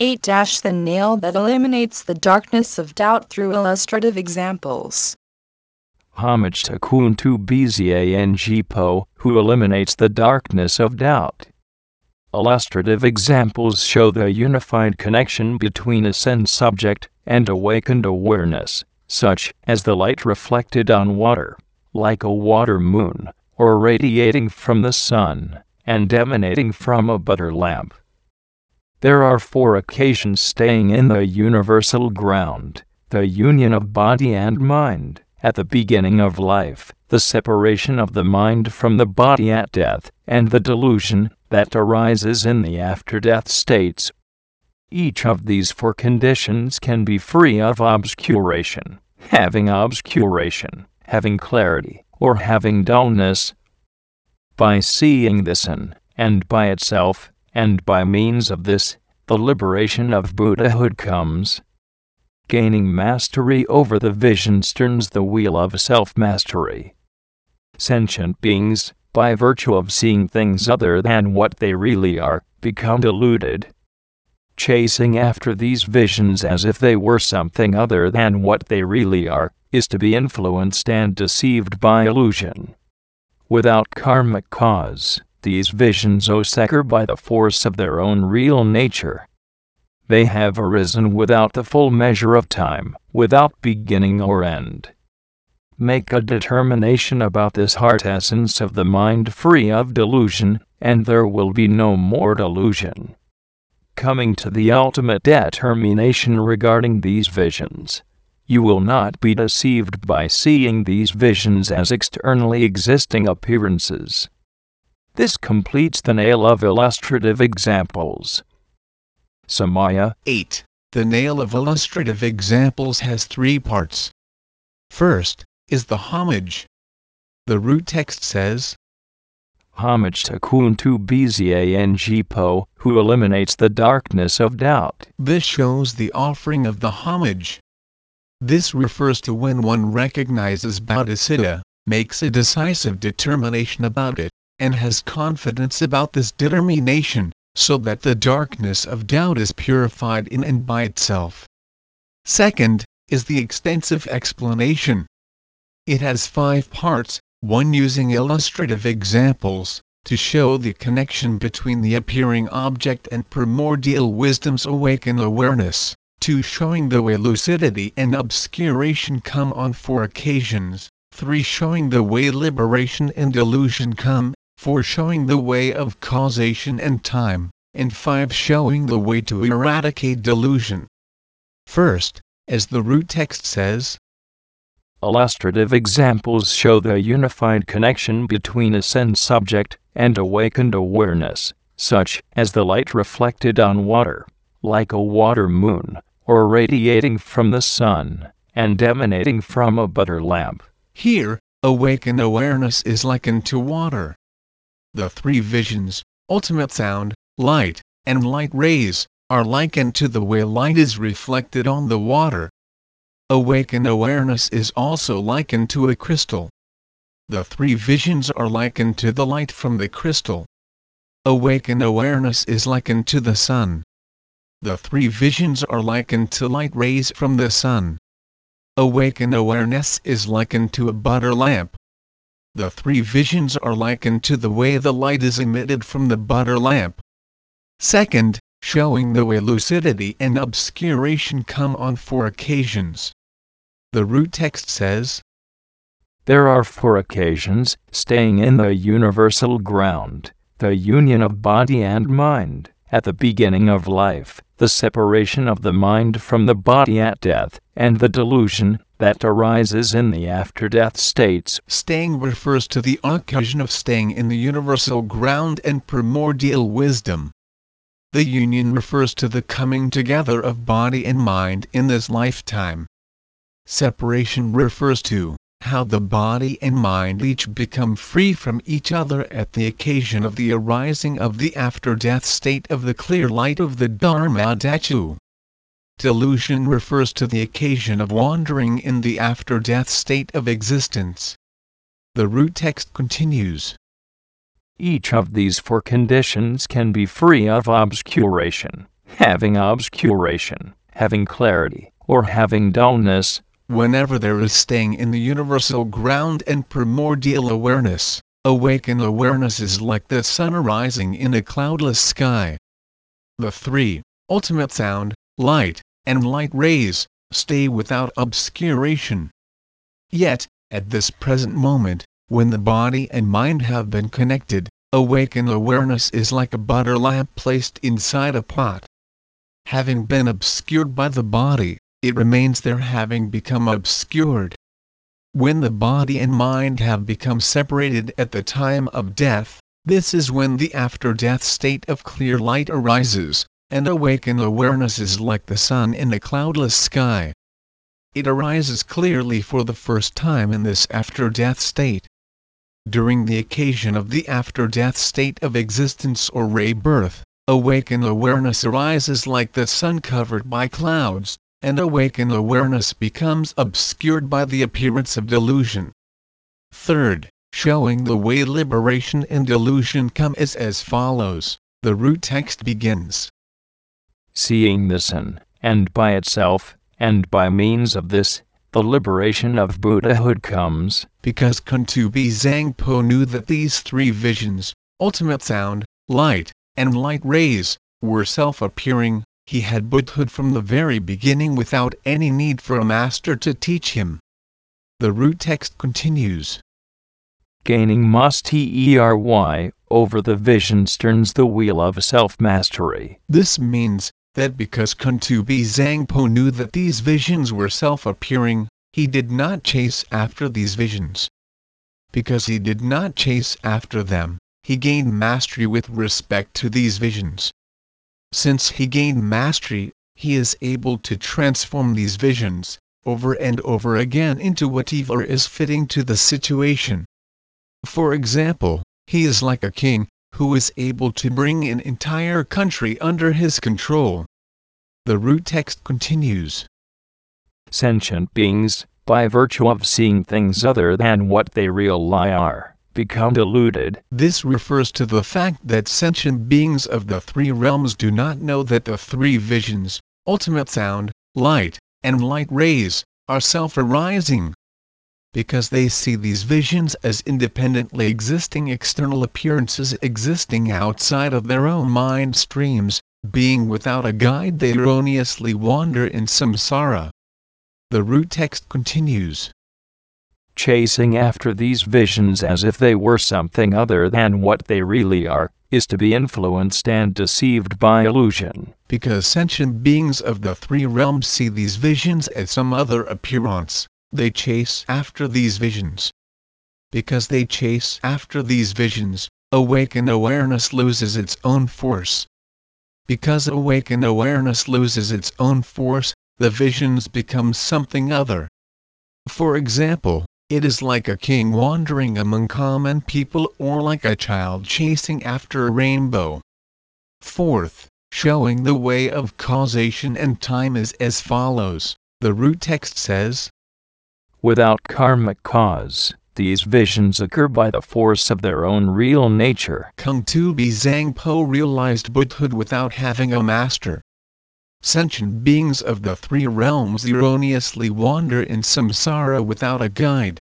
8 The nail that eliminates the darkness of doubt through illustrative examples. Homage to Kuntu Bzang Po, who eliminates the darkness of doubt. Illustrative examples show the unified connection between a sense subject and awakened awareness, such as the light reflected on water, like a water moon, or radiating from the sun, and emanating from a butter lamp. There are four occasions staying in the universal ground the union of body and mind at the beginning of life, the separation of the mind from the body at death, and the delusion that arises in the after death states. Each of these four conditions can be free of obscuration, having obscuration, having clarity, or having dullness. By seeing this in, and by itself, and by means of this, the liberation of Buddhahood comes. Gaining mastery over the visions turns the wheel of self mastery. Sentient beings, by virtue of seeing things other than what they really are, become deluded. Chasing after these visions as if they were something other than what they really are, is to be influenced and deceived by illusion. Without karmic cause, these visions occur by the force of their own real nature. They have arisen without the full measure of time, without beginning or end. Make a determination about this heart essence of the mind free of delusion, and there will be no more delusion. Coming to the ultimate determination regarding these visions, you will not be deceived by seeing these visions as externally existing appearances. This completes the nail of illustrative examples. Samaya 8. The nail of illustrative examples has three parts. First, is the homage. The root text says, Homage to Kuntu Bzang Po, who eliminates the darkness of doubt. This shows the offering of the homage. This refers to when one recognizes Bodhicitta, makes a decisive determination about it, and has confidence about this determination, so that the darkness of doubt is purified in and by itself. Second, is the extensive explanation. It has five parts, one using illustrative examples, to show the connection between the appearing object and primordial wisdom's awakened awareness, two showing the way lucidity and obscuration come on four occasions, three showing the way liberation and delusion come, four showing the way of causation and time, and five showing the way to eradicate delusion. First, as the root text says, Illustrative examples show the unified connection between a sense subject and awakened awareness, such as the light reflected on water, like a water moon, or radiating from the sun, and emanating from a butter lamp. Here, awakened awareness is likened to water. The three visions, ultimate sound, light, and light rays, are likened to the way light is reflected on the water, Awakened awareness is also likened to a crystal. The three visions are likened to the light from the crystal. Awakened awareness is likened to the sun. The three visions are likened to light rays from the sun. Awakened awareness is likened to a butter lamp. The three visions are likened to the way the light is emitted from the butter lamp. Second, showing the way lucidity and obscuration come on four occasions. The root text says, There are four occasions, staying in the universal ground, the union of body and mind, at the beginning of life, the separation of the mind from the body at death, and the delusion that arises in the after death states. Staying refers to the occasion of staying in the universal ground and primordial wisdom. The union refers to the coming together of body and mind in this lifetime. Separation refers to how the body and mind each become free from each other at the occasion of the arising of the after-death state of the clear light of the Dharma Dhatu. Delusion refers to the occasion of wandering in the after-death state of existence. The root text continues. Each of these four conditions can be free of obscuration, having obscuration, having clarity, or having dullness. Whenever there is staying in the universal ground and primordial awareness, awakened awareness is like the sun arising in a cloudless sky. The three, ultimate sound, light, and light rays, stay without obscuration. Yet, at this present moment, when the body and mind have been connected, awakened awareness is like a butter lamp placed inside a pot. Having been obscured by the body, it remains there having become obscured. When the body and mind have become separated at the time of death, this is when the after death state of clear light arises, and awakened awareness is like the sun in a cloudless sky. It arises clearly for the first time in this after death state. During the occasion of the after death state of existence or rebirth, awakened awareness arises like the sun covered by clouds, and awakened awareness becomes obscured by the appearance of delusion. Third, showing the way liberation and delusion come is as follows. The root text begins. Seeing this sun, and by itself, and by means of this, the liberation of Buddhahood comes. Because Kuntu Bzang Po knew that these three visions, ultimate sound, light, and light rays, were self-appearing, he had Buddhahood from the very beginning without any need for a master to teach him. The root text continues. Gaining mastery over the visions turns the wheel of self-mastery. This means that because Kuntu Bzang Po knew that these visions were self-appearing, he did not chase after these visions. Because he did not chase after them, he gained mastery with respect to these visions. Since he gained mastery, he is able to transform these visions, over and over again into whatever is fitting to the situation. For example, he is like a king, who is able to bring an entire country under his control. The root text continues. Sentient beings, by virtue of seeing things other than what they really are, become deluded. This refers to the fact that sentient beings of the three realms do not know that the three visions, ultimate sound, light, and light rays, are self-arising. Because they see these visions as independently existing external appearances existing outside of their own mind streams, being without a guide they erroneously wander in samsara. The root text continues chasing after these visions as if they were something other than what they really are, is to be influenced and deceived by illusion. Because sentient beings of the three realms see these visions as some other appearance, they chase after these visions. Because they chase after these visions, awakened awareness loses its own force. Because awakened awareness loses its own force, the visions become something other. For example, it is like a king wandering among common people or like a child chasing after a rainbow. Fourth, showing the way of causation and time is as follows. The root text says, Without karmic cause, these visions occur by the force of their own real nature. Kuntu Bzang Po realized Buddhahood without having a master sentient beings of the three realms erroneously wander in samsara without a guide.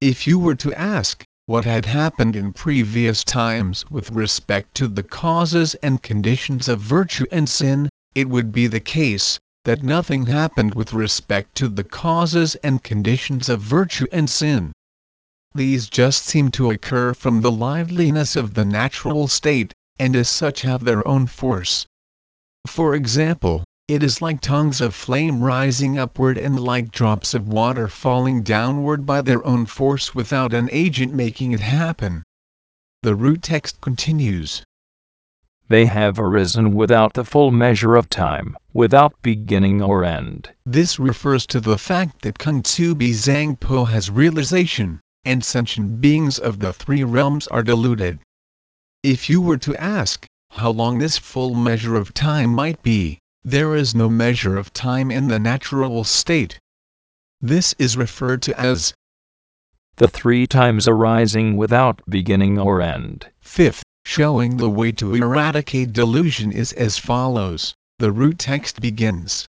If you were to ask, what had happened in previous times with respect to the causes and conditions of virtue and sin, it would be the case that nothing happened with respect to the causes and conditions of virtue and sin. These just seem to occur from the liveliness of the natural state, and as such have their own force. For example, it is like tongues of flame rising upward and like drops of water falling downward by their own force without an agent making it happen. The root text continues. They have arisen without the full measure of time, without beginning or end. This refers to the fact that Kuntu Bzang Po has realization, and sentient beings of the three realms are deluded. If you were to ask, how long this full measure of time might be, there is no measure of time in the natural state. This is referred to as the three times arising without beginning or end. Fifth, showing the way to eradicate delusion is as follows. The root text begins.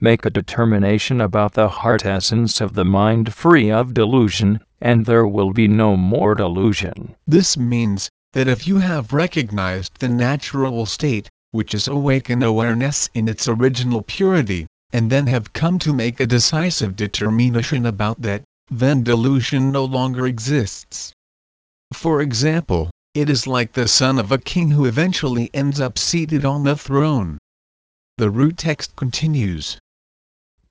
Make a determination about the heart essence of the mind free of delusion, and there will be no more delusion. This means that if you have recognized the natural state, which is awakened awareness in its original purity, and then have come to make a decisive determination about that, then delusion no longer exists. For example, it is like the son of a king who eventually ends up seated on the throne. The root text continues.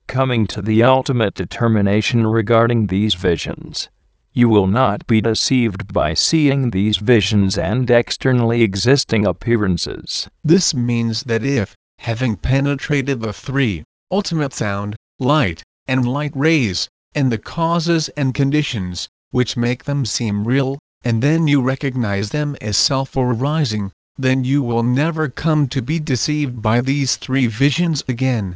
Coming to the ultimate determination regarding these visions. You will not be deceived by seeing these visions and externally existing appearances. This means that if, having penetrated the three, ultimate sound, light, and light rays, and the causes and conditions, which make them seem real, and then you recognize them as self or then you will never come to be deceived by these three visions again.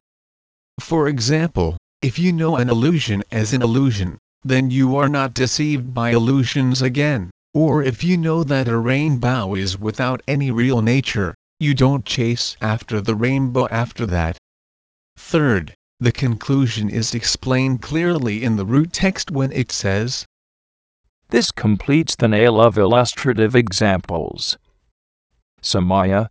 For example, if you know an illusion as an illusion, then you are not deceived by illusions again. Or if you know that a rainbow is without any real nature, you don't chase after the rainbow after that. Third, the conclusion is explained clearly in the root text when it says, This completes the nail of illustrative examples. Samaya,